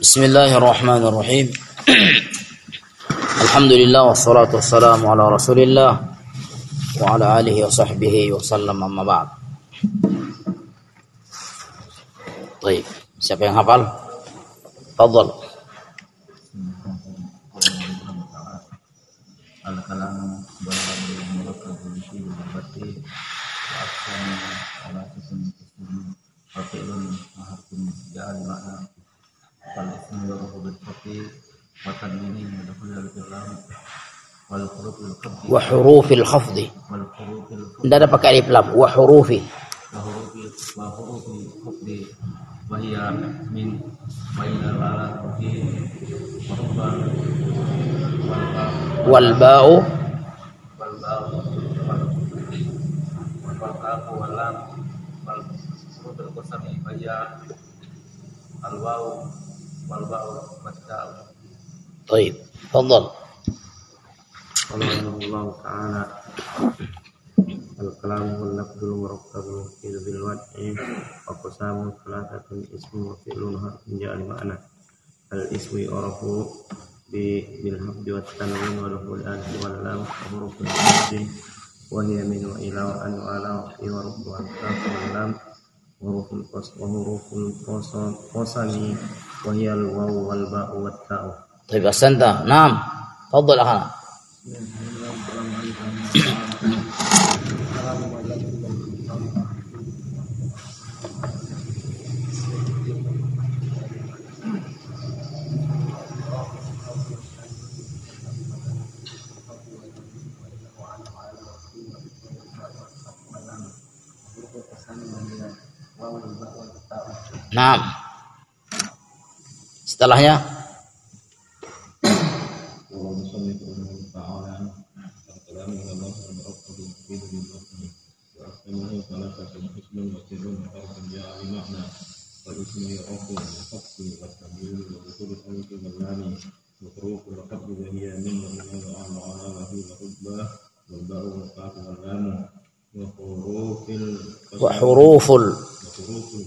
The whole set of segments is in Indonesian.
بسم الله الرحمن الرحيم الحمد لله والصلاة والسلام على رسول الله وعلى آله وصحبه وسلم أما بعد طيب siapa yang hafal? Fadal. الكلام فالاسم يعرف بالخفي وتنوين ودخول الكلام والحروف الخفي وحروف الخفض والحروف الخفي Tidak ada pakai alif lam. وحروف وحروف وحروف الخفض وهي من وإلى على وفي وربا والباء والباء والباء والكاف واللام والحروف القسم فهي الواو والباء والتاء طيب تفضل قال رحمه الله تعالى الكلام هو اللفظ المركب المفيد بالوضع وقسام ثلاثة اسم وفعل حرف جاء لمعنى الاسم يعرف ب- بالحفظ والتنوين ودخول الالف واللام وحروف الحفظ وهي من والى وان وعلى وفي ورب والكاف واللام القص وحروف القصم قسم وهي الواو والباء والتاء. طيب أحسنت نعم تفضل أخانا وحروف القسم وحروف ال... وحروف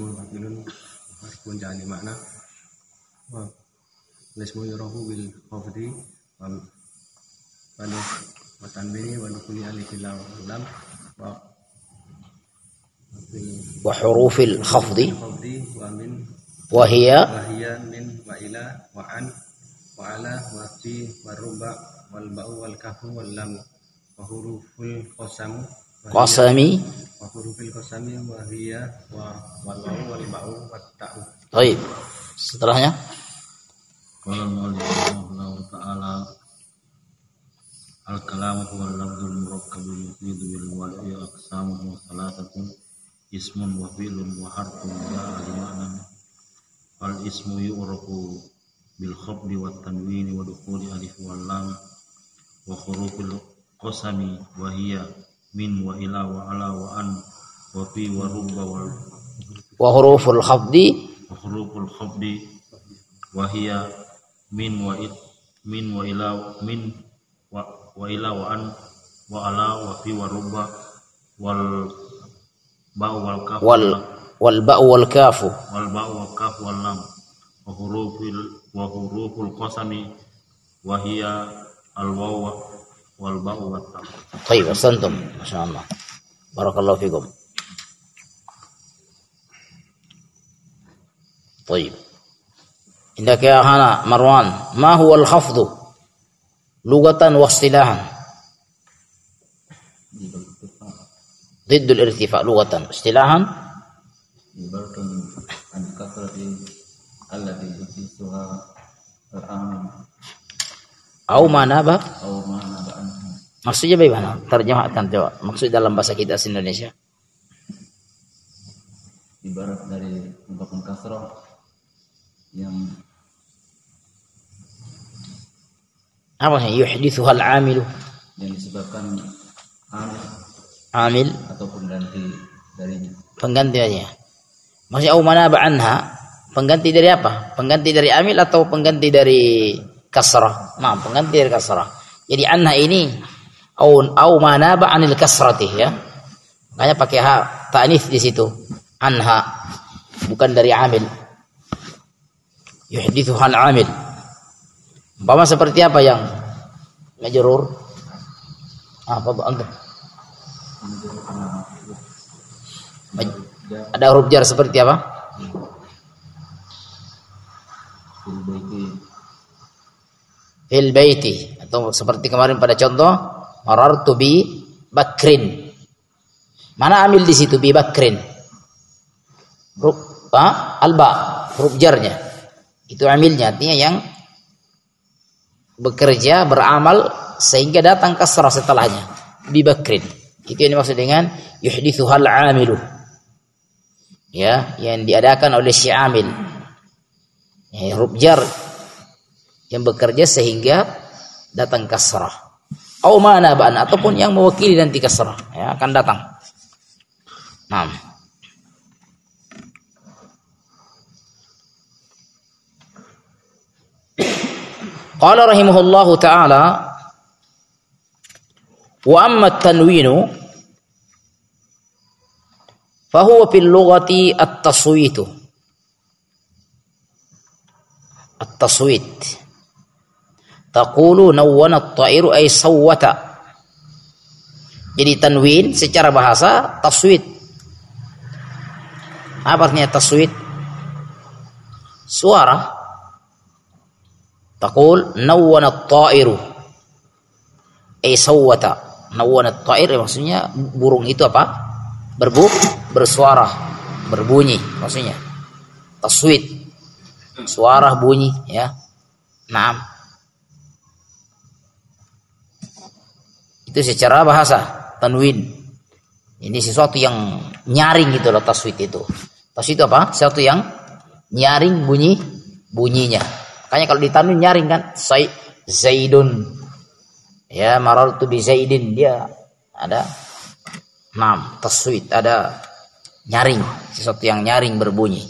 ismul batinun harfun jani makna. Wa ismu yurahu ya bil khafdi wal wal watanbini wa nukuli alifil lam. Wa wa hurufil khafdi wa min. Wa hiya. Wa hiya min wa ila wa an. Wa ala wa fi wa ruba wal ba'u wal kafu wal lam. Wa huruful qasam qasami wa hurufil qasami wa wa walau wa limau wa ta'u. Baik. Setelahnya Qala Ta'ala Al-kalamu wa al-lafzul murakkabu yufidu bil wala'i aqsamuhu thalathatun ismun wa fi'lun wa harfun ja'a li ma'nan fal ismu yu'rafu bil khabri wat tanwini wa dukhuli alif wal lam wa khurufil qasami wa hiya min wa ila wa ala wa an wa fi wa rubba wa wa huruful khafdi wa huruful khafdi wa hiya min wa it min wa ila min wa wa ila wa an wa ala wa fi wa rubba wal ba wal kaf wal wal ba wal kaf wal ba wal kaf wal lam. Wa hurufil wa huruful qasami wa hiya al waw ta طيب أحسنتم ما شاء الله. بارك الله فيكم. طيب. عندك يا أخانا مروان ما هو الخفض لغة واصطلاحا؟ ضد الارتفاع لغة اصطلاحا عبارة عن كثرة التي يحسها الآن. Au manaba? Au manaba anha. Maksudnya bagaimana? Terjemahkan coba. Maksud dalam bahasa kita Indonesia. Ibarat dari ungkapan kasrah yang apa yang yuhdithuha al-amilu yang disebabkan amil amil ataupun ganti darinya. penggantiannya maksudnya au manaba anha pengganti dari apa pengganti dari amil atau pengganti dari kasrah nah pengganti dari kasrah jadi anha ini au au manaba anil kasrati ya. Makanya pakai ha ta'nits di situ. Anha. Bukan dari amil. Yuhdithuha al-amil Umpama seperti apa yang majrur? Apa bu? Antum? Ada huruf jar seperti apa? Fil Fil baiti. Atau seperti kemarin pada contoh marartu bi bakrin. Mana amil di situ bi bakrin? Huruf alba, huruf. Itu amilnya artinya yang bekerja beramal sehingga datang kasrah setelahnya. Bi bakrin. Itu yang dimaksud dengan yuhdithuhal amilu. Ya yang diadakan oleh si amil. Ya, huruf yang bekerja sehingga datang kasrah au manabaan ataupun yang mewakili nanti kasrah ya akan datang. Nah Qala rahimahullahu taala wa amma at-tanwinu fahuwa fil lughati at-taswit. At-taswit taqulu nawwana at-ta'iru ay sawwata jadi tanwin secara bahasa taswit apa artinya taswit suara Taqul nawwana at-ta'iru. Ay sawwata. Nawwana at-ta'ir maksudnya burung itu apa? Berbu bersuara, berbunyi maksudnya. Taswit. Suara bunyi ya. Naam. Itu secara bahasa tanwin. Ini sesuatu yang nyaring gitu loh taswit itu. Taswit itu apa? Sesuatu yang nyaring bunyi bunyinya. Makanya kalau ditanwin nyaring kan, Say, Zaidun. Ya, marartu bi Zaidin dia ada enam taswid, ada nyaring, sesuatu yang nyaring berbunyi.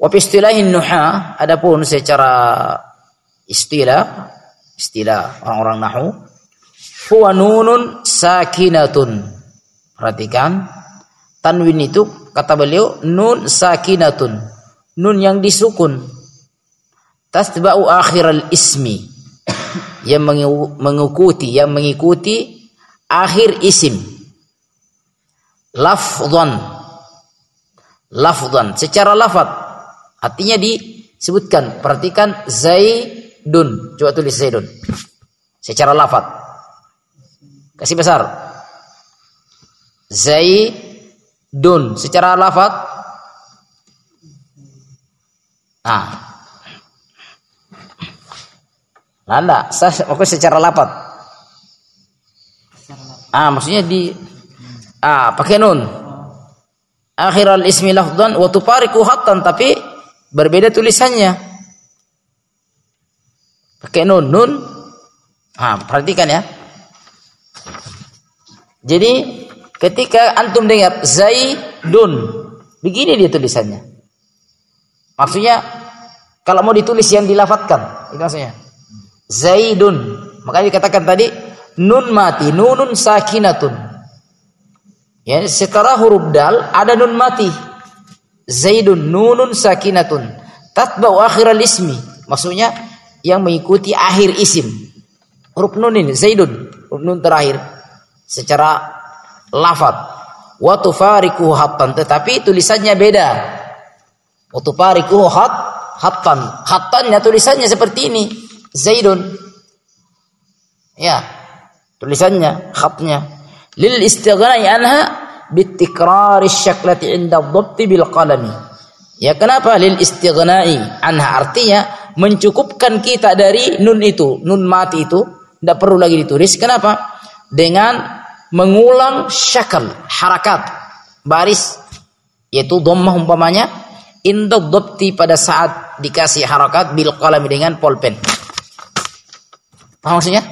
Wa fi istilahin nuha, adapun secara istilah istilah orang-orang nahu huwa nunun sakinatun. Perhatikan. Tanwin itu kata beliau nun sakinatun. Nun yang disukun. Tasba'u akhiral ismi. Yang mengikuti yang mengikuti akhir isim. Lafdhan lafdhan secara lafad artinya disebutkan. Perhatikan zaidun. Coba tulis zaidun. Secara lafad kasih besar zaidun secara lafad nah Nanda, saya secara lapat. Ah, maksudnya di ah pakai nun. Akhiral ismi lafdhan wa tufariqu hattan tapi berbeda tulisannya. Pakai nun, nun. Ah, perhatikan ya. Jadi ketika antum dengar Zaidun, begini dia tulisannya. Maksudnya kalau mau ditulis yang dilafatkan, itu maksudnya. Zaidun. Makanya dikatakan tadi nun mati, nunun sakinatun. Ya, setelah huruf dal ada nun mati. Zaidun nunun sakinatun. Tatba'u akhiral ismi. Maksudnya yang mengikuti akhir isim. Huruf nun ini Zaidun, huruf nun terakhir secara lafaz. Wa tufariquhu hattan, tetapi tulisannya beda. Wa tufariquhu hat hattan. Hattannya tulisannya seperti ini. Zaidun. Ya. Tulisannya, khatnya. Lil istighna'i anha bitikrari syaklati inda dhabti bil qalami. Ya kenapa lil istighnai anha artinya mencukupkan kita dari nun itu, nun mati itu tidak perlu lagi ditulis. Kenapa? Dengan mengulang syakal, harakat, baris yaitu dhammah umpamanya inda dhabti pada saat dikasih harakat bil dengan pulpen. Paham maksudnya?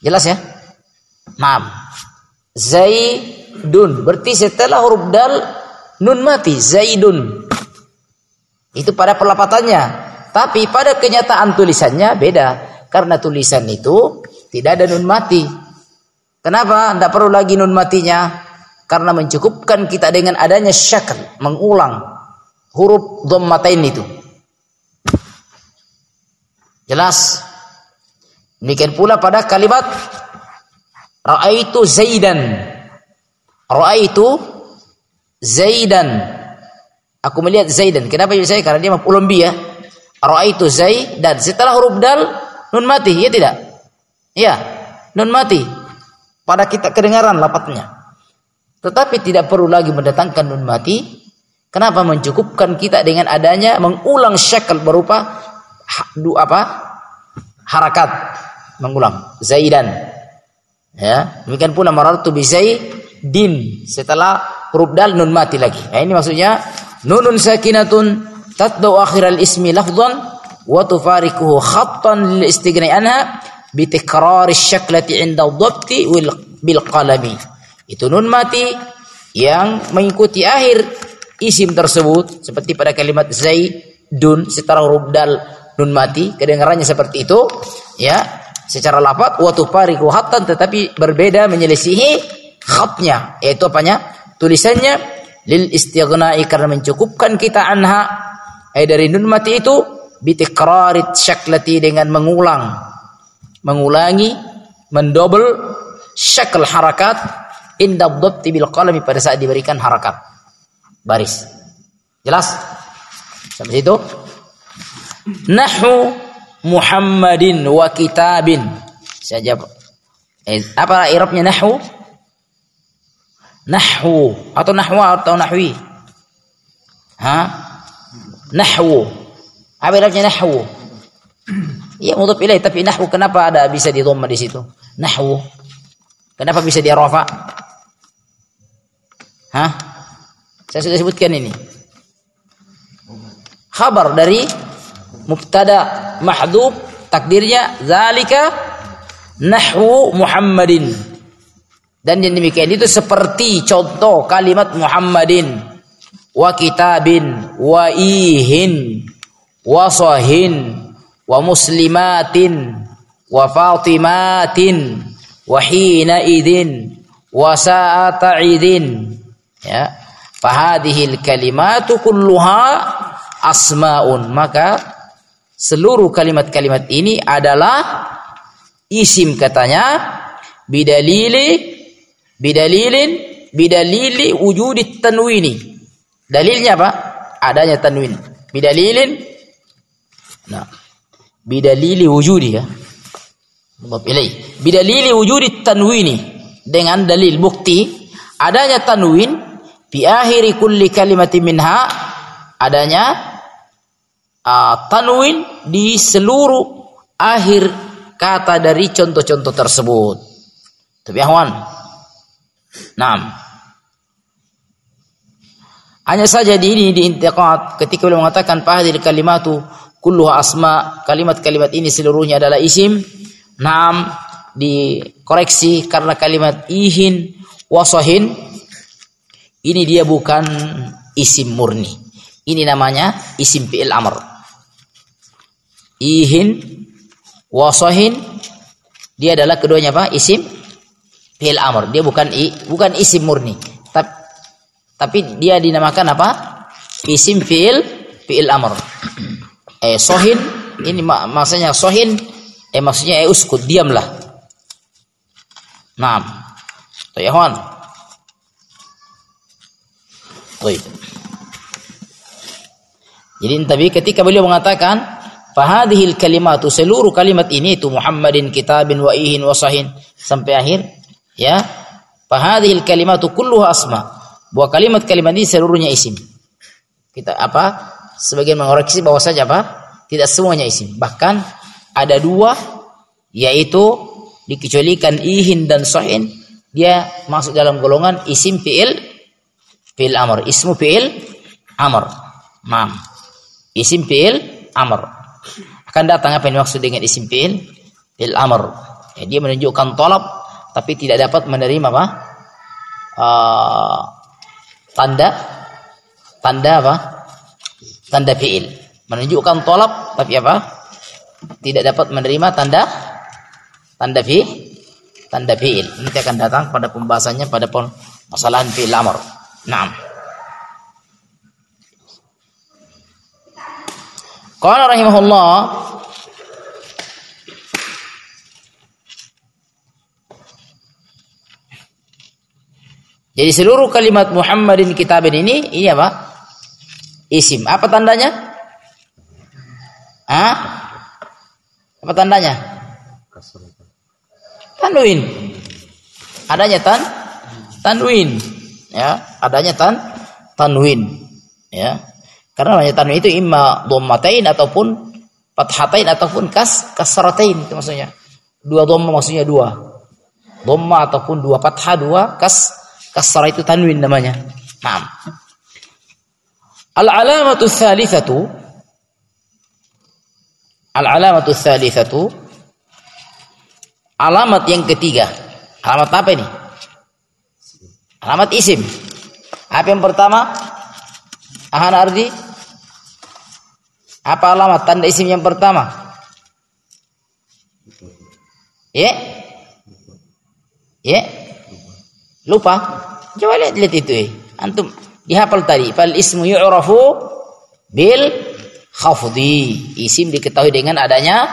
Jelas ya? Naam. Zaidun berarti setelah huruf dal nun mati zaidun. Itu pada pelapatannya. Tapi pada kenyataan tulisannya beda. Karena tulisan itu tidak ada nun mati. Kenapa? Tidak perlu lagi nun matinya. Karena mencukupkan kita dengan adanya syakal. Mengulang huruf dhammatain itu. Jelas? Demikian pula pada kalimat Ra'aitu Zaidan. Ra'aitu Zaidan. Aku melihat Zaidan. Kenapa saya? Karena dia maf'ulun bi ya. Ra'aitu Zaidan. Setelah huruf dal nun mati, ya tidak? Ya, nun mati. Pada kita kedengaran lapatnya. Tetapi tidak perlu lagi mendatangkan nun mati. Kenapa mencukupkan kita dengan adanya mengulang syakal berupa du apa? harakat mengulang zaidan Ya, demikian pula marartu bi din setelah huruf dal nun mati lagi. Nah, ini maksudnya nunun sakinatun tatdu akhiral ismi lafdhan wa tufarikuhu khattan lil istighna anha bi tikrar syaklati 'inda dhabti bil qalami. Itu nun mati yang mengikuti akhir isim tersebut seperti pada kalimat zaidun setelah huruf dal nun mati. Kedengarannya seperti itu ya secara lafaz wa tufariqu hattan tetapi berbeda menyelisihi khatnya yaitu apanya? Tulisannya lil istighna'i karena mencukupkan kita anha eh dari nun mati itu bitikrarit syaklati dengan mengulang mengulangi mendobel syakl harakat inda dhabti bil qalami pada saat diberikan harakat baris jelas sampai situ nahu Muhammadin wa kitabin. Saya jawab. Eh, apa irabnya nahwu? Nahwu atau nahwa atau nahwi? Ha? Nahwu. Apa irabnya nahwu? Iya mudhaf ilaih tapi nahwu kenapa ada bisa di dhamma di situ? Nahwu. Kenapa bisa di rafa? Hah? Saya sudah sebutkan ini. Khabar dari mubtada mahdhuf takdirnya zalika nahwu Muhammadin dan yang demikian itu seperti contoh kalimat Muhammadin wa kitabin wa ihin wa sahin wa muslimatin wa fatimatin wa hina idin wa sa'ata idin. Ya fahadihil kalimatu kulluha asmaun. Maka seluruh kalimat-kalimat ini adalah isim katanya bidalili bidalilin bidalili wujudi tanwini. Dalilnya apa? Adanya tanwin. Bidalilin. Nah bidalili wujudi ya mudhaf ilaih bidalili wujudi tanwini dengan dalil bukti adanya tanwin di akhiri kulli kalimatin minha adanya uh, tanwin di seluruh akhir kata dari contoh-contoh tersebut. Tapi ahwan. Naam. Hanya saja di ini di intiqad ketika beliau mengatakan fahadil kalimatu kulluha asma, kalimat-kalimat ini seluruhnya adalah isim. Naam dikoreksi karena kalimat ihin wasohin. Ini dia bukan isim murni. Ini namanya isim fi'il amr. Ihin wasohin dia adalah keduanya apa? Isim fi'il amr. Dia bukan i, bukan isim murni. Tapi tapi dia dinamakan apa? Isim fi'il fi'il amr eh sohin ini mak maksudnya sohin eh maksudnya eh uskut diamlah Naam. Tuh ya, Baik. Jadi tapi ketika beliau mengatakan Fahadhil kalimatu seluruh kalimat ini itu Muhammadin kitabin wa ihin wa sahin sampai akhir ya. Fahadhil kalimatu kulluha asma. Bahwa kalimat-kalimat ini seluruhnya isim. kita apa? Sebagian mengoreksi bahwa saja apa? Tidak semuanya isim. Bahkan ada dua yaitu dikecualikan ihin dan sohin dia masuk dalam golongan isim fi'il fi'il amr. Ismu fi'il amr. Mam. Isim fi'il amr. Akan datang apa yang dimaksud dengan isim fi'il fi'il amr. Ya, dia menunjukkan tolap tapi tidak dapat menerima apa? Uh, tanda tanda apa? Tanda fi'il. Menunjukkan tolap tapi apa? Tidak dapat menerima tanda tanda fi tanda fi'il. Nanti akan datang pada pembahasannya pada masalah fi'il amr. Naam. Qala rahimahullah Jadi seluruh kalimat Muhammadin kitabin ini ini apa? Isim. Apa tandanya? Ah? Apa tandanya? Tanwin. Adanya tan tanwin. Ya, adanya tan tanwin. Ya. Karena namanya tanwin itu imma dhammatain ataupun fathatain ataupun kas kasratain itu maksudnya. Dua dhamma maksudnya dua. Dhamma ataupun dua fathah dua kas Kasra itu tanwin namanya. Naam. Al-alamatu tsalitsatu Al-alamatu tsalitsatu Alamat yang ketiga. Alamat apa ini? Alamat isim. Apa yang pertama? Ahan Ardi. Apa alamat tanda isim yang pertama? Ya? Yeah? Ya? Yeah? Lupa? Coba lihat lihat itu eh. Antum dihafal tadi. Fal ismu yu'rafu bil khafdi. Isim diketahui dengan adanya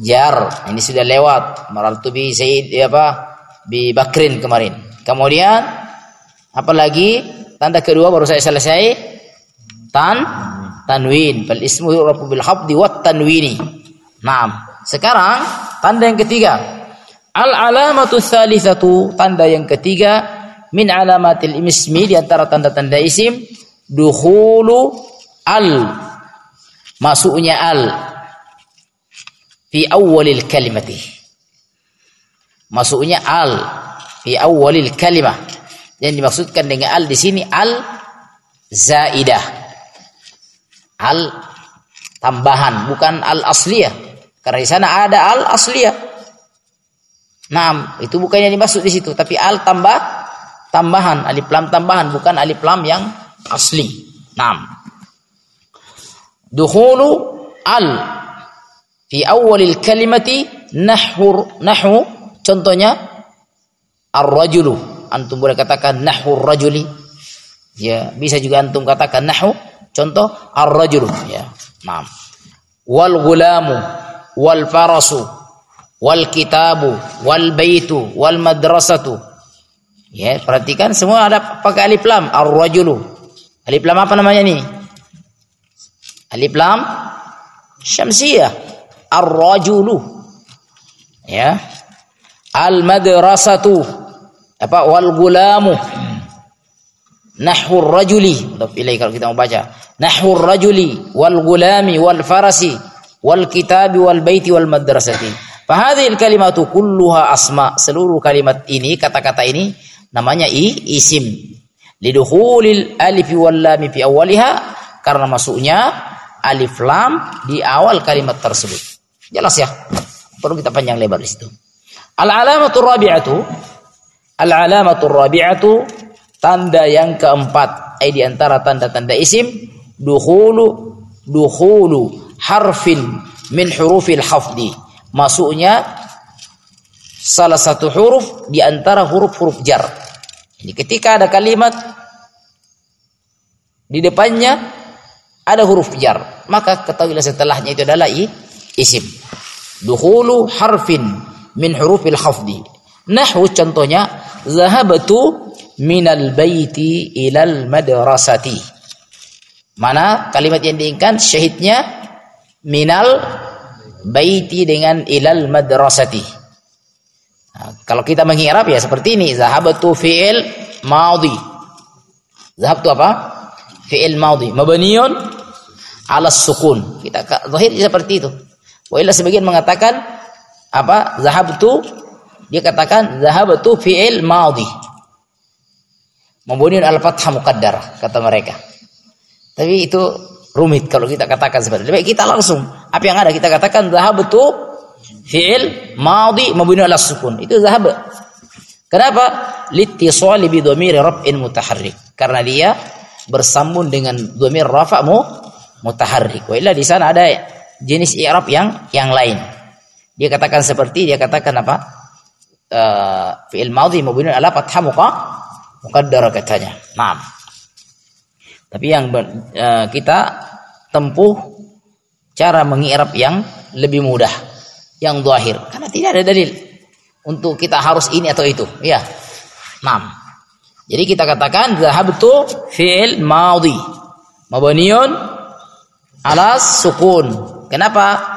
jar. Ini sudah lewat. Marartu bi Said ya apa? Bi Bakrin kemarin. Kemudian apa lagi? Tanda kedua baru saya selesai. Tan tanwin. Fal ismu yu'rafu bil khafdi wat tanwini. Naam. Sekarang tanda yang ketiga. Al alamatu thalithatu tanda yang ketiga min alamatil ismi di antara tanda-tanda isim dukhulu al masuknya al fi awalil kalimati. Masuknya al fi awalil kalimah. Yang dimaksudkan dengan al di sini al zaidah. Al tambahan bukan al asliyah. Karena di sana ada al asliyah. Nah, itu bukan yang dimaksud di situ, tapi al tambah tambahan, alif lam tambahan, bukan alif lam yang asli. Nah, dukhulu al fi awalil kalimati nahur nahu contohnya ar-rajulu. Antum boleh katakan nahu rajuli ya bisa juga antum katakan nahu contoh ar-rajulu. Ya nah wal gulamu wal farasu wal kitabu wal baitu wal madrasatu ya perhatikan semua ada pakai alif lam ar-rajulu. Alif lam apa namanya nih alif lam syamsiyah ar-rajulu. Ya. Al madrasatu apa wal gulamu nahwu rajuli pilih kalau kita mau baca. Nahwu rajuli wal gulami wal farasi wal kitabi wal baiti wal madrasati Fahadhil kalimatu kulluha asma. Seluruh kalimat ini, kata-kata ini namanya i, isim. Lidukhulil alif wal lam fi awwaliha karena masuknya alif lam di awal kalimat tersebut. Jelas ya? Perlu kita panjang lebar di situ. Al-alamatu rabi'atu Al-alamatu rabi'atu tanda yang keempat ai di antara tanda-tanda isim dukhulu dukhulu harfin min hurufil hafdi masuknya salah satu huruf di antara huruf-huruf jar. Ini ketika ada kalimat di depannya ada huruf jar, maka ketahuilah setelahnya itu adalah i, isim. Dukhulu harfin min hurufil khafdi. Nahwu contohnya zahabatu minal baiti ilal madrasati. Mana kalimat yang diinginkan syahidnya minal baiti dengan ilal madrasati. Kalau kita mengirap ya seperti ini, zahabatu fi'il madhi. Zahab itu apa? fi'il madhi mabniun ala sukun. Kita zahir seperti itu. Wa sebagian mengatakan apa? Zahabtu dia katakan zahabtu fi'il madhi. Mabniun al fathah muqaddar kata mereka. Tapi itu rumit kalau kita katakan seperti itu. Baik kita langsung apa yang ada kita katakan zahabtu fi'il madhi mabniun ala sukun. Itu zahab. Kenapa? Litisali bi dhamiri raf'in mutaharrik. Karena dia bersambung dengan dhamir rafa' mu mutaharrik. Wa di sana ada jenis i'rab yang yang lain. Dia katakan seperti dia katakan apa? Eh, fi'il madhi mabniun ala fathah muqa muqaddar katanya. Naam. Tapi yang eh, kita tempuh cara mengi'rab yang lebih mudah, yang zahir. Karena tidak ada dalil untuk kita harus ini atau itu. Ya. Naam. Jadi kita katakan zahabtu fi'il madhi mabniun ala sukun. Kenapa?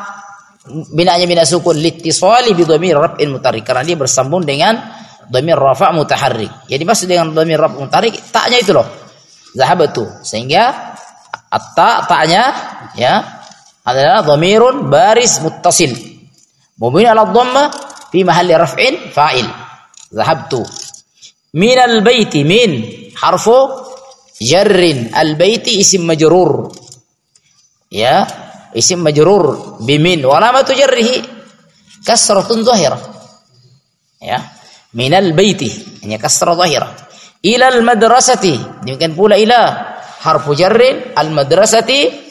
Binanya bina sukun litisali bi dhamir raf'in mutaharrik karena dia bersambung dengan dhamir rafa' mutaharrik. Jadi maksud dengan dhamir rafa' mutaharrik taknya itu loh. Zahabtu sehingga at-ta ta'nya ya adalah dhamirun baris muttasil. Mubin ala dhamma fi mahalli raf'in fa'il. Zahabtu. Min al-baiti min. Harfu jarrin al-baiti isim majrur. Ya isim majrur. Bimin wa alamatu jarrihi kasratun zahirah ya minal baiti. Hanya kasrah zahirah ila al madrasati. Demikian pula ila. Harfu jarrin al madrasati.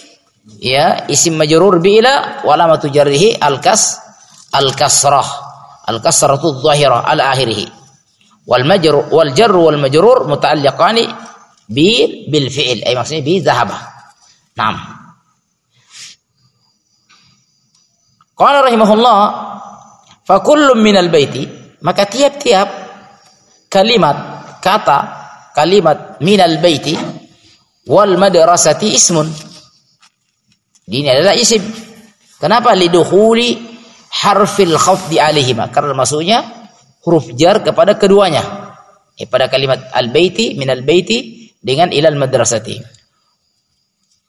Ya isim majrur bi ila. Wa alamatu jarrihi al kas al kasrah al kasratu zahirah al akhirih wal majrur wal jarr wal majrur muta'alliqani bi bil fi'il ay maksudnya bi dhahaba Naam. Qala rahimahullah, fa kullu minal baiti, maka tiap-tiap kalimat kata kalimat minal baiti wal madrasati ismun. Ini adalah isim. Kenapa? lidukhuli harfil khafdi alaihima? Karena maksudnya huruf jar kepada keduanya. Eh, pada kalimat al-baiti minal baiti dengan ilal madrasati.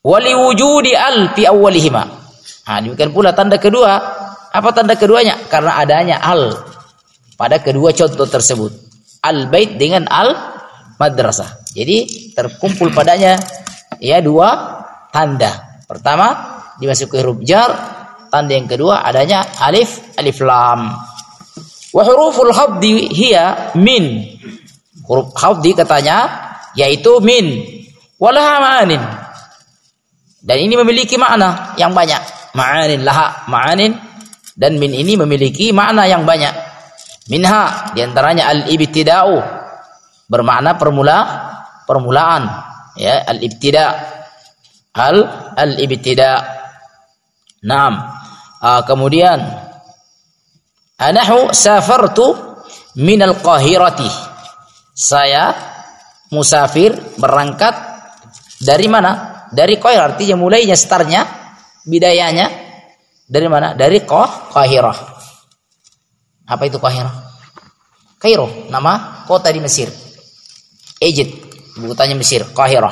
Wali wujudi al fi awwalihima. Nah, demikian pula tanda kedua. Apa tanda keduanya? Karena adanya al pada kedua contoh tersebut. Al bait dengan al madrasah. Jadi terkumpul padanya ya dua tanda. Pertama dimasuki huruf jar, tanda yang kedua adanya alif alif lam. Wa huruful khafdi hiya min. Huruf khafdi katanya yaitu min. Walaha ma'anin. Dan ini memiliki makna yang banyak. Ma'anin laha, ma'anin dan min ini memiliki makna yang banyak. Minha di antaranya al-ibtida'u bermakna permula permulaan ya al-ibtida al al-ibtida Naam. Ah, kemudian anahu safartu min al-qahirati. Saya musafir berangkat dari mana? Dari Qahirah artinya mulainya startnya bidayanya dari mana? Dari Qah Qahirah. Apa itu Qahirah? Kairo, nama kota di Mesir. Egypt, ibu kotanya Mesir, Qahirah.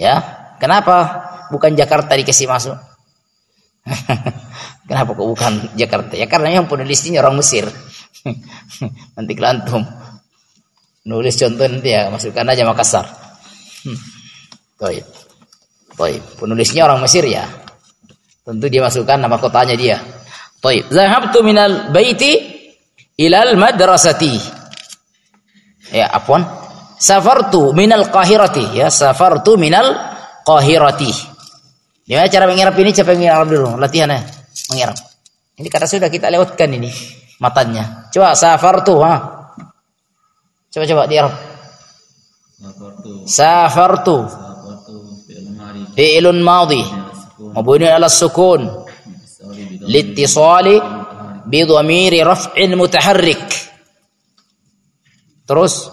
Ya, kenapa bukan Jakarta dikasih masuk? kenapa kok bukan Jakarta? Ya karena yang penulisnya orang Mesir. nanti kelantum. Nulis contoh nanti ya, masukkan aja Makassar. Hmm. Baik. Baik, penulisnya orang Mesir ya. Tentu dia masukkan nama kotanya dia. Baik, zahabtu minal baiti ilal madrasati. Ya, apun. Safartu minal qahirati ya, safartu minal qahirati. Gimana cara mengirap ini? Coba mengirap dulu latihannya. Mengirap. Ini kata sudah kita lewatkan ini matanya. Coba safartu ha. Coba coba diarab. Safartu Safartu safartu fi'lun madhi sukun mabni ala sukun liittisali bi dhamiri raf'in mutaharrik. Terus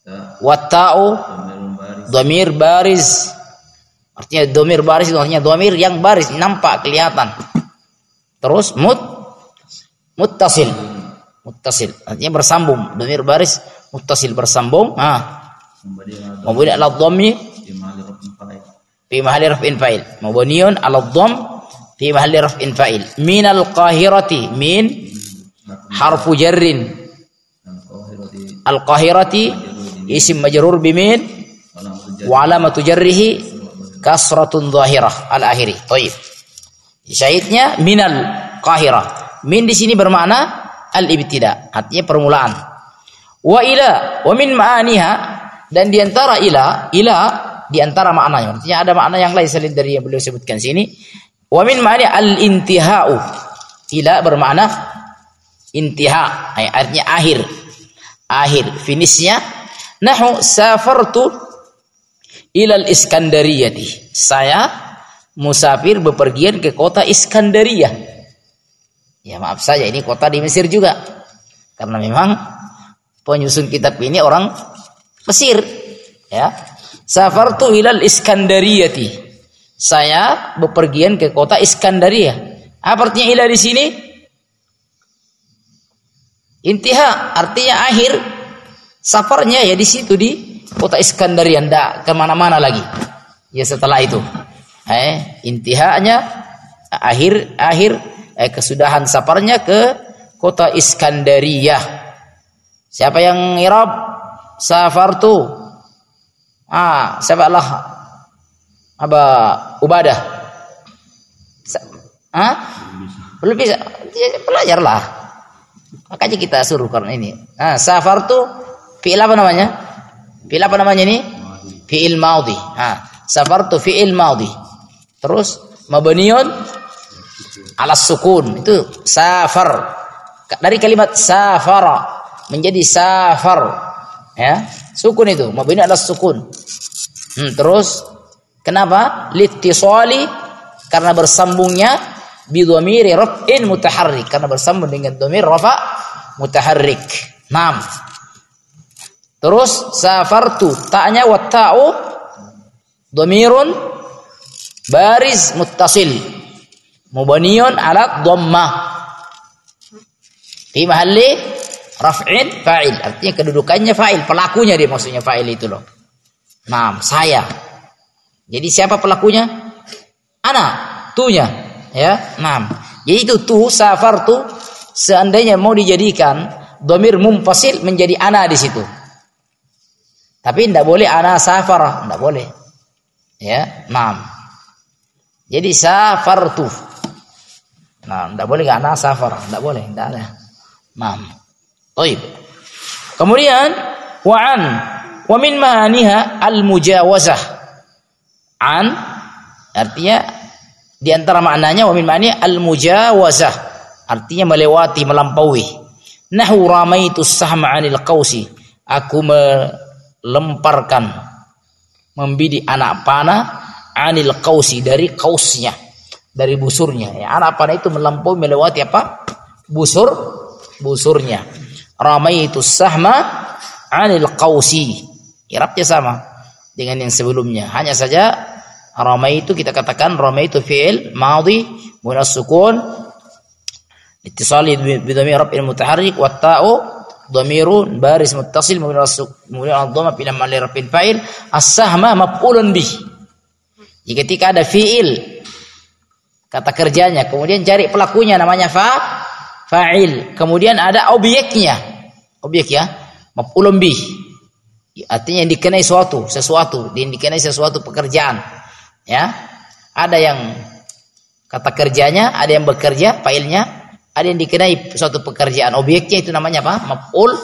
ta watta'u dhamirun baris dhamir. Artinya dhamir baris itu artinya dhamir yang baris nampak kelihatan. Terus mut muttasil. Muttasil artinya bersambung. Dhamir baris muttasil bersambung. Ah. Mabni ala dhammi fi mahalli raf'in fa'il. Mabniun ala dhamm fi mahalli raf'in fa'il. Min al-qahirati min harfu jarrin. Al-qahirati isim majrur bimin wa alamatu jarrihi kasratun zahirah al-akhiri. Baik. Syahidnya minal qahirah. Min di sini bermakna al ibtida, artinya permulaan. Wa ila wa min ma'aniha dan di antara ila, ila di maknanya. Artinya ada makna yang lain selain dari yang beliau sebutkan sini. Wa min ma'ani al intihau. Ila bermakna intiha, ay- artinya akhir. Akhir, finishnya nahu safartu ilal Iskandariyati. Saya musafir bepergian ke kota Iskandariyah. Ya maaf saja ini kota di Mesir juga. Karena memang penyusun kitab ini orang Mesir. Ya. Safartu ilal Iskandariyati. Saya bepergian ke kota Iskandariyah. Apa artinya ilah di sini? Intiha artinya akhir safarnya ya di situ di kota Iskandaria ndak ke mana-mana lagi ya setelah itu eh intihanya akhir akhir eh, kesudahan safarnya ke kota Iskandaria siapa yang irab safartu. Ah siapa Allah apa ubadah. Sa- ah? Belum bisa. Ya, belajarlah. Makanya kita suruh karena ini. Nah safartu fi'il apa namanya? Fi'il apa namanya ini? Fi'il maudhi. Ha, safartu fi'il maudhi. Terus mabniun ala sukun. Itu safar. Dari kalimat safara menjadi safar. Ya, sukun itu mabni ala sukun. Hmm, terus kenapa? Litisali karena bersambungnya bi dhamiri raf'in mutaharrik karena bersambung dengan dhamir rafa mutaharrik. Naam. Terus safartu ta'nya wa ta'u dhamirun baris muttasil. Mubaniun ala dhammah fi mahalli raf'in fa'il. Artinya kedudukannya fa'il. Pelakunya dia maksudnya fa'il itu loh. Nah saya. Jadi siapa pelakunya? Ana tunya. Ya nah jadi itu tu safartu seandainya mau dijadikan dhamir mumpasil menjadi ana di situ. Tapi tidak boleh ana safara, tidak boleh. Ya, nam. Jadi safartu. Nah, tidak boleh ana safara, tidak boleh, tidak ada. Nam. Baik. Kemudian wa an wa min ma'aniha al mujawazah. An artinya di antara maknanya wa min ma'ani al mujawazah artinya melewati melampaui. Nahu ramaitu sahma 'anil qausi. Aku melemparkan membidi anak panah anil kausi dari kausnya dari busurnya ya, anak panah itu melampaui melewati apa busur busurnya ramai itu sahma anil kausi irabnya sama dengan yang sebelumnya hanya saja ramai itu kita katakan ramai itu fi'il madhi munas sukun ittisali bi dhamir raf'il mutaharrik wa ta'u dhamirun baris muttasil mubni al-dhamma fi mahall raf'in fa'il as-sahma maf'ulun bih jika ketika ada fi'il kata kerjanya kemudian cari pelakunya namanya fa fa'il. Kemudian ada objeknya. Objek ya maf'ulun bih. Artinya yang dikenai suatu sesuatu. Yang dikenai sesuatu pekerjaan. Ya ada yang kata kerjanya ada yang bekerja fa'ilnya. Ada yang dikenai suatu pekerjaan. Objeknya itu namanya apa? Maf'ul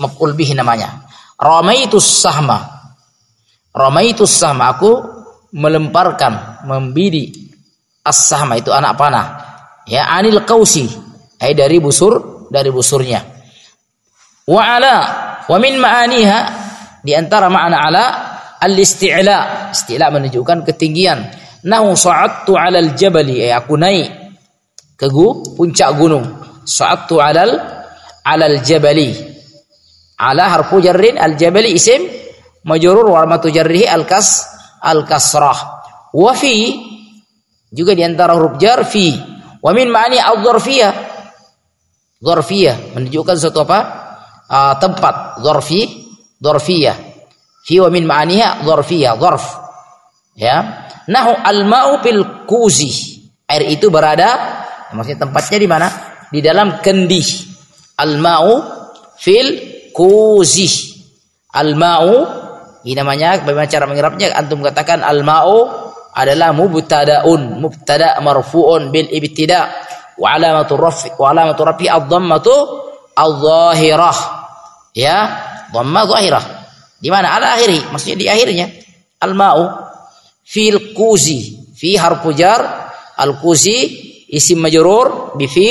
maf'ul bih namanya. Ramaitus sahma. Ramaitus sahma. Aku melemparkan membidi as-sahma itu anak panah. Ya anil kausi ay dari busur dari busurnya. Wa ala wa min ma'aniha di antara makna ala al-isti'la. Isti'la menunjukkan ketinggian. Nau sa'attu 'alal jabali ay aku naik ke puncak gunung. Sa'attu 'alal 'alal jabali. Ala harfu jarrin al jabali isim majrur wa ramatu jarrihi al kas al kasrah wa fi juga di antara huruf jar fi wa min ma'ani al dzarfiyah dzarfiyah menunjukkan suatu apa uh, tempat dzarfi dzarfiyah fi wa min ma'aniha dzarfiyah dzarf Ya. Nahu al-ma'u fil kuzi. Air itu berada maksudnya tempatnya di mana? Di dalam kendi. Al-ma'u fil kuzi. Al-ma'u ini namanya bagaimana cara mengirapnya? Antum katakan al-ma'u adalah mubtada'un, mubtada' marfu'un bil ibtida' wa alamatu rafi wa alamatu rafi ad-dhammatu adh-dhahirah. Ya, dhamma dhahirah. Di mana? Ala akhiri, maksudnya di akhirnya. Al-ma'u fil kuzi, fi harfu jar, al-kuzi isim majrur bi fi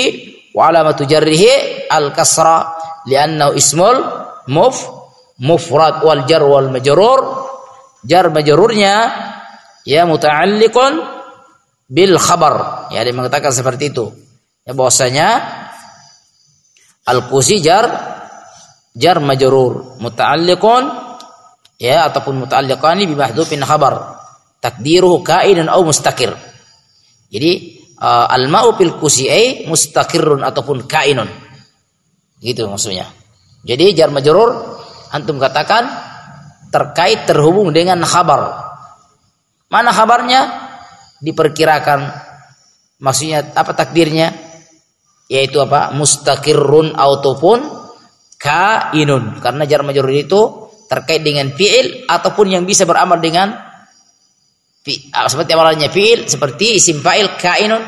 wa alamatu jarrihi al-kasra li'annahu ismul muf mufrad wal jar wal majrur. Jar majrurnya ya muta'alliqun bil khabar. Ya dia mengatakan seperti itu. Ya bahwasanya al kusi jar jar majrur. Muta'alliqun ya ataupun muta'alliqani bi mahdhufin khabar. Takdiruhu kainun au mustaqir. Jadi uh, al ma'u fil kusi ay mustaqirrun ataupun kainun. Gitu maksudnya. Jadi jar majrur antum katakan terkait terhubung dengan khabar Mana kabarnya? Diperkirakan maksudnya apa takdirnya? Yaitu apa? Mustaqirrun ataupun kainun. Karena jar majrur itu terkait dengan fi'il ataupun yang bisa beramal dengan ah, seperti amalannya fi'il seperti isim fa'il kainun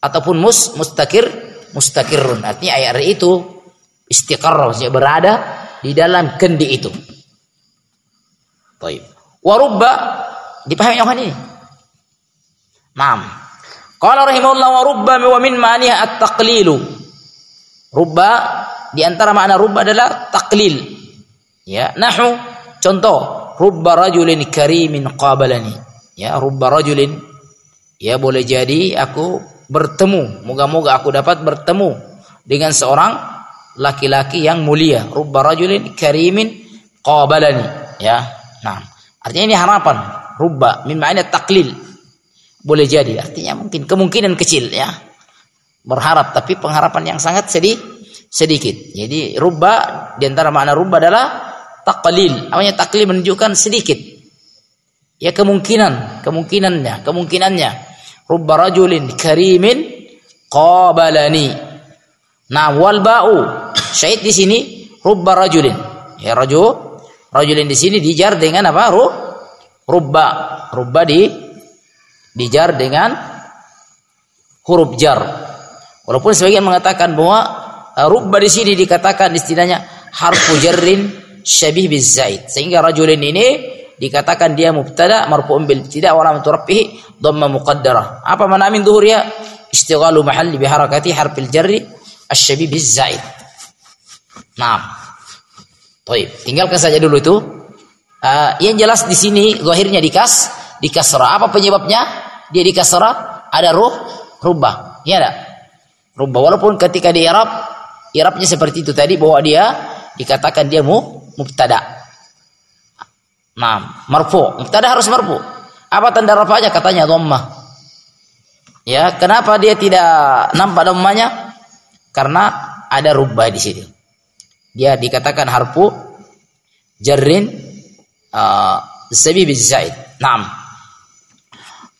ataupun mus mustaqir mustaqirrun. Artinya ayat itu maksudnya berada di dalam kendi itu. Baik. Warubba Dipahami yang ini? Naam. Qala rahimahullah wa rubba wa min ma'aniha at-taqlilu. Rubba di antara makna rubba adalah taklil. Ya, nahu contoh rubba rajulin karimin qabalani. Ya, rubba rajulin ya boleh jadi aku bertemu, moga-moga aku dapat bertemu dengan seorang laki-laki yang mulia. Rubba rajulin karimin qabalani. Ya. Nah, artinya ini harapan. Rubba min ma'ana taklil boleh jadi. Artinya mungkin kemungkinan kecil ya. Berharap tapi pengharapan yang sangat sedih sedikit. Jadi rubba di antara makna rubba adalah taklil namanya taklil menunjukkan sedikit. Ya kemungkinan. Kemungkinannya. Kemungkinannya. Rubba rajulin karimin qabalani nah wal ba'u. Syahid di sini rubba rajulin. Ya rajul rajulin di sini dijar dengan apa? Ruh rubba. Rubba di dijar dengan huruf jar. Walaupun sebagian mengatakan bahwa uh, rubba di sini dikatakan istilahnya harfu jarrin syabih bizaid sehingga rajulin ini dikatakan dia mubtada marfu'un bil tidak wa alamatu dhamma muqaddarah. Apa mana min dhuhriya istighalu mahalli bi harakati harfil jarri asyabih bizaid nah Baik, tinggalkan saja dulu itu Uh, yang jelas di sini zahirnya dikas di kasra. Apa penyebabnya? Dia di kasra ada ruh rubah. Ya ada. Rubah walaupun ketika di Arab Arabnya seperti itu tadi bahwa dia dikatakan dia mu mubtada. Nah, marfu. Mubtada harus marfu. Apa tanda rafanya? Katanya dhammah. Ya, kenapa dia tidak nampak dhammahnya? Karena ada rubah di sini. Dia dikatakan harfu jarrin Zabi bin Zaid. Naam.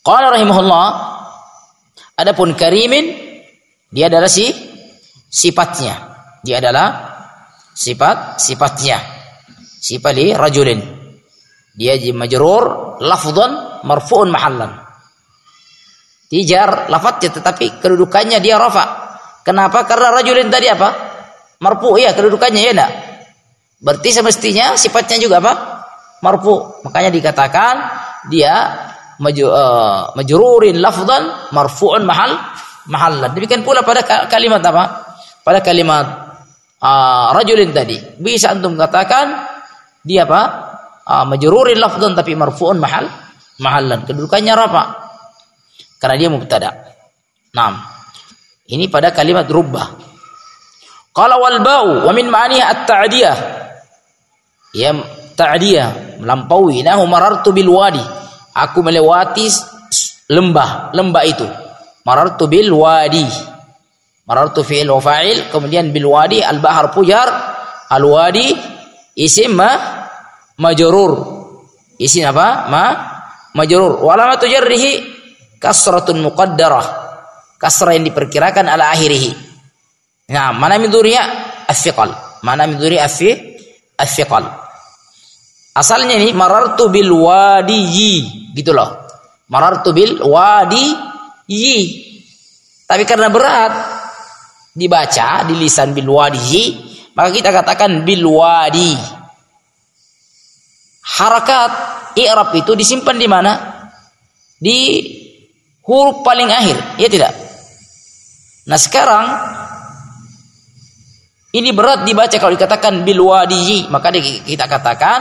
Qala rahimahullah adapun karimin dia adalah si sifatnya. Dia adalah sifat sifatnya. Sifat li rajulin. Dia majrur lafdhan marfu'un mahallan. Tijar lafadznya tetapi kedudukannya dia rafa. Kenapa? Karena rajulin tadi apa? Marfu ya kedudukannya ya enggak? Berarti semestinya sifatnya juga apa? marfu. Makanya dikatakan dia maju, uh, majrurin lafdan marfu'un mahal mahallan. Demikian pula pada kalimat apa? Pada kalimat uh, rajulin tadi. Bisa antum katakan dia apa? Uh, majrurin lafdan tapi marfu'un mahal mahallan. Kedudukannya rafa. Karena dia mubtada. Naam. Ini pada kalimat rubbah. Qala wal ba'u wa min at-ta'diyah. Ya ta'diyah melampaui nahu marartu bil wadi aku melewati lembah lembah itu marartu bil wadi marartu fi'il wa fa'il kemudian bil wadi al bahar pujar al wadi isim ma majrur isim apa ma majrur. Wa alamatu jarrihi kasratun muqaddarah. Kasrah yang diperkirakan ala akhirih. Nah, mana min dzuriya as-siqal. Mana min dzuriya as-siqal. Asalnya ini marartu bil wadiyi gitu loh. Marartu bil wadiyi. Tapi karena berat dibaca di lisan bil wadiyi, maka kita katakan bil wadi. Harakat i'rab itu disimpan di mana? Di huruf paling akhir, ya tidak? Nah, sekarang ini berat dibaca kalau dikatakan bil wadiyi, maka kita katakan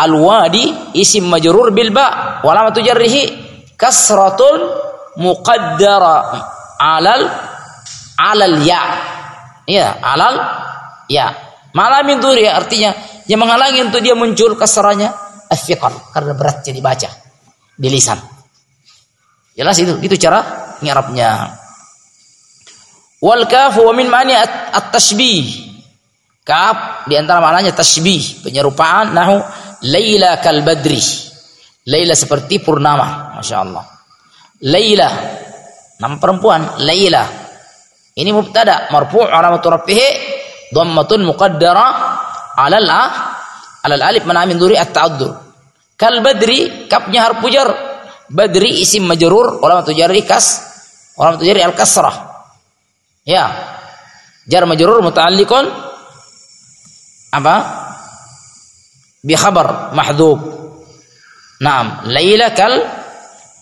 al wadi isim majrur bil ba wa alamatu jarrihi kasratun muqaddara alal alal ya. Ya, alal ya. Malamin ya artinya yang menghalangi untuk dia muncul kasranya afiqal karena berat jadi baca di lisan. Jelas itu, itu cara ngarapnya. Wal kaf wa min ma'ani at-tashbih. Kaf di antara maknanya tasbih, penyerupaan nahu laila kal badri. Laila seperti purnama, Masya Allah. Laila nama perempuan, Laila. Ini mubtada marfu' alamatu rabbih dhammatun muqaddara 'ala al ala al alif mana min duri at-ta'addur. Kal badri kapnya harfu jar. Badri isim majrur alamatu jarri kas alamatu jarri al kasrah. Ya. Jar majrur muta'alliqun apa? Bi khabar mahdhub. Naam, Laila kal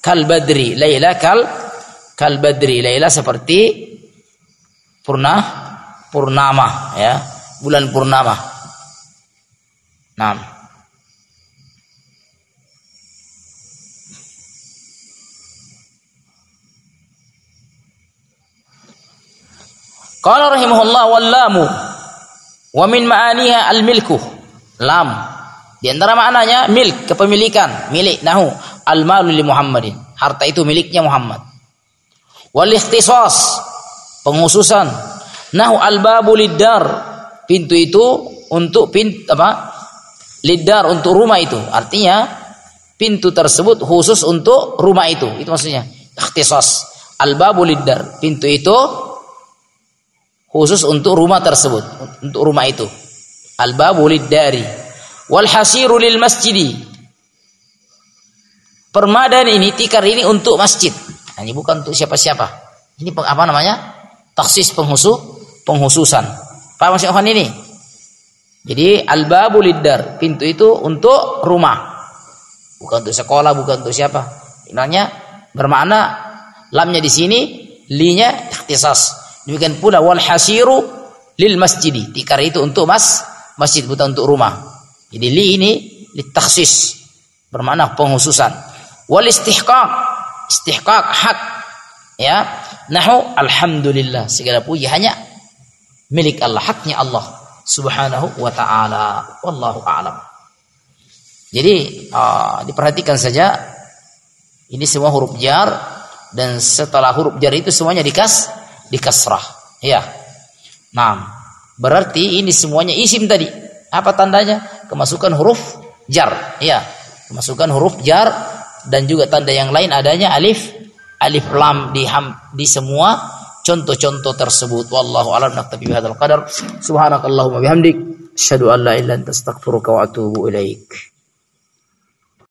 kal badri. Laila kal kal badri. Laila seperti purna purnama ya, bulan purnama. Naam. Qala rahimahullah wal lamu wa min ma'aniha al milku. Lam. Di antara maknanya milk, kepemilikan, milik nahu al malu li Muhammadin. Harta itu miliknya Muhammad. Wal ikhtisas, penghususan. Nahu al babu lidar. Pintu itu untuk pintu apa? Lidar untuk rumah itu. Artinya pintu tersebut khusus untuk rumah itu. Itu maksudnya. Ikhtisas. Al babu lidar. Pintu itu khusus untuk rumah tersebut, untuk rumah itu. Al-babu lid-dari wal hasiru lil masjidi. Permadan ini tikar ini untuk masjid. Nah, ini bukan untuk siapa-siapa. Ini apa namanya? Taksis penghusus, penghususan. Paham masih ini? Jadi al-babu lid-dar, pintu itu untuk rumah. Bukan untuk sekolah, bukan untuk siapa. Namanya bermakna lamnya di sini, linya ikhtisas Demikian pula wal hasiru lil masjidi. Tikar itu untuk mas masjid bukan untuk rumah. Jadi li ini litaksis bermakna penghususan. Wal istihqaq. Istihqaq hak. Ya. Nahu alhamdulillah. Segala puji hanya milik Allah. Haknya Allah subhanahu wa taala. Wallahu a'lam. Jadi uh, diperhatikan saja. Ini semua huruf jar. Dan setelah huruf jar itu semuanya dikas di kasrah. Ya. Nah, berarti ini semuanya isim tadi. Apa tandanya? Kemasukan huruf jar. Ya. Kemasukan huruf jar dan juga tanda yang lain adanya alif alif lam di ham, di semua contoh-contoh tersebut. Wallahu a'lam naktabi bihadzal qadar. Subhanakallahumma bihamdik asyhadu an la ilaha illa anta astaghfiruka wa atubu ilaik.